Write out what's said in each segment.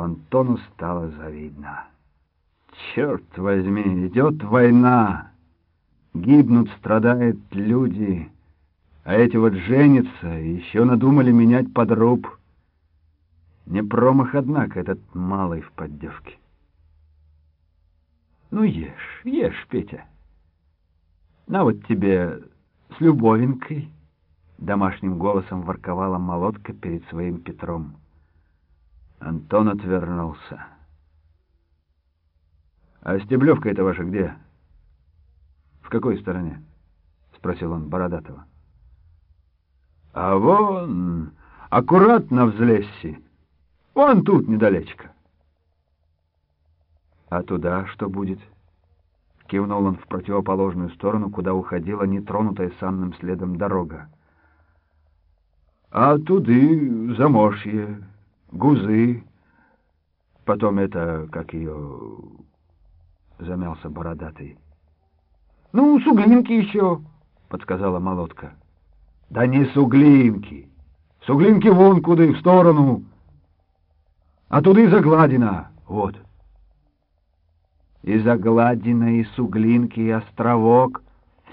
что Антону стало завидно. Черт возьми, идет война, гибнут, страдают люди, а эти вот женятся и еще надумали менять подруб. Не промах, однако, этот малый в поддевке. Ну, ешь, ешь, Петя. На вот тебе с любовинкой, домашним голосом ворковала молотка перед своим Петром. Антон отвернулся. «А стеблевка это ваша где?» «В какой стороне?» — спросил он Бородатого. «А вон, аккуратно взлезьте. Вон тут недалечко». «А туда что будет?» Кивнул он в противоположную сторону, куда уходила нетронутая санным следом дорога. «А туды заморшье, гузы, потом это, как ее...» Замялся бородатый. «Ну, суглинки еще», — подсказала молотка. «Да не суглинки. Суглинки вон куда, в сторону. А туды загладина, вот». И загладина, и суглинки, и островок,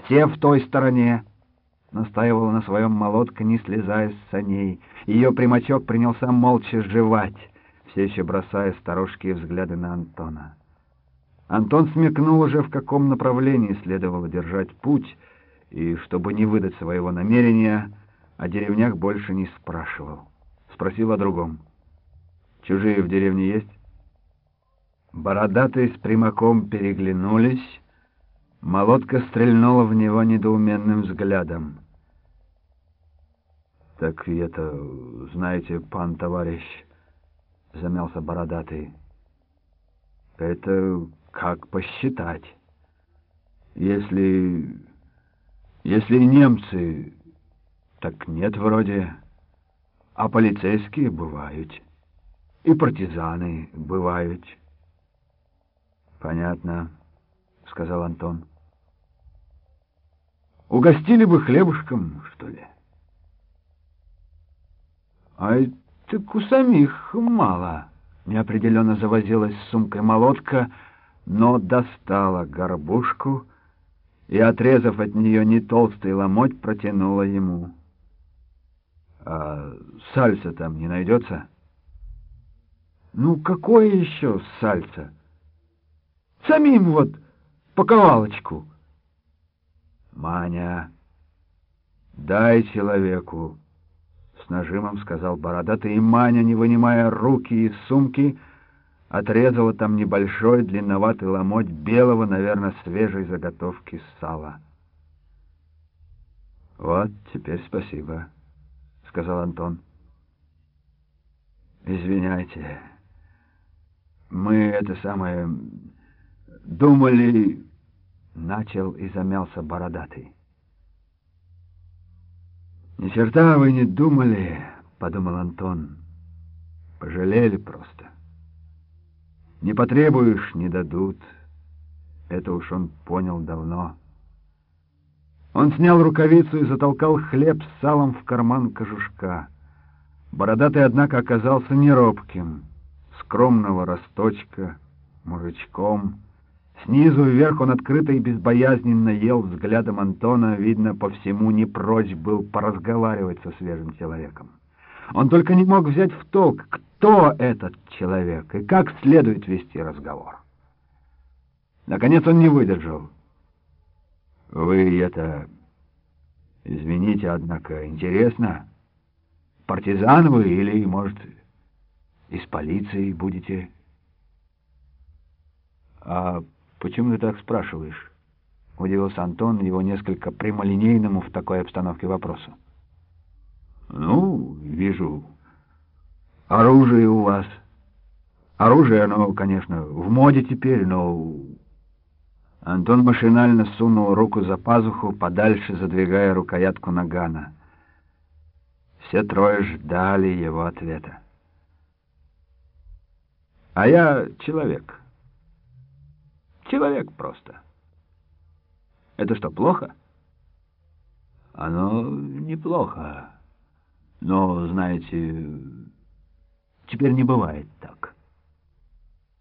все в той стороне. Настаивала на своем молотка, не слезая с саней. Ее примачок принялся молча жевать, все еще бросая сторожкие взгляды на Антона. Антон смекнул уже, в каком направлении следовало держать путь, и, чтобы не выдать своего намерения, о деревнях больше не спрашивал. Спросил о другом. «Чужие в деревне есть?» Бородатые с примаком переглянулись. Молотка стрельнула в него недоуменным взглядом. «Так это, знаете, пан товарищ...» — замялся бородатый. «Это как посчитать? Если... если немцы, так нет вроде, а полицейские бывают, и партизаны бывают». «Понятно», — сказал Антон. «Угостили бы хлебушком, что ли?» «А так у самих мало», — неопределенно завозилась с сумкой молотка, но достала горбушку и, отрезав от нее не толстый ломоть, протянула ему. «А сальса там не найдется?» «Ну, какое еще сальса?» Самим вот поковалочку. Маня, дай человеку, с нажимом сказал бородатый, и Маня, не вынимая руки из сумки, отрезала там небольшой длинноватый ломоть белого, наверное, свежей заготовки сала. «Вот, теперь спасибо», — сказал Антон. «Извиняйте, мы это самое...» Думали, начал и замялся бородатый. Ни черта вы не думали, подумал Антон. Пожалели просто. Не потребуешь, не дадут. Это уж он понял давно. Он снял рукавицу и затолкал хлеб с салом в карман кожушка. Бородатый, однако, оказался неробким, скромного росточка, мужичком — Снизу вверх он открыто и безбоязненно ел взглядом Антона, видно, по всему не прочь был поразговаривать со свежим человеком. Он только не мог взять в толк, кто этот человек и как следует вести разговор. Наконец он не выдержал. «Вы это... Извините, однако, интересно, партизан вы или, может, из полиции будете?» «А «Почему ты так спрашиваешь?» — удивился Антон его несколько прямолинейному в такой обстановке вопросу. «Ну, вижу. Оружие у вас. Оружие, оно, конечно, в моде теперь, но...» Антон машинально сунул руку за пазуху, подальше задвигая рукоятку нагана. Все трое ждали его ответа. «А я человек». Человек просто. Это что, плохо? Оно неплохо. Но, знаете, теперь не бывает так.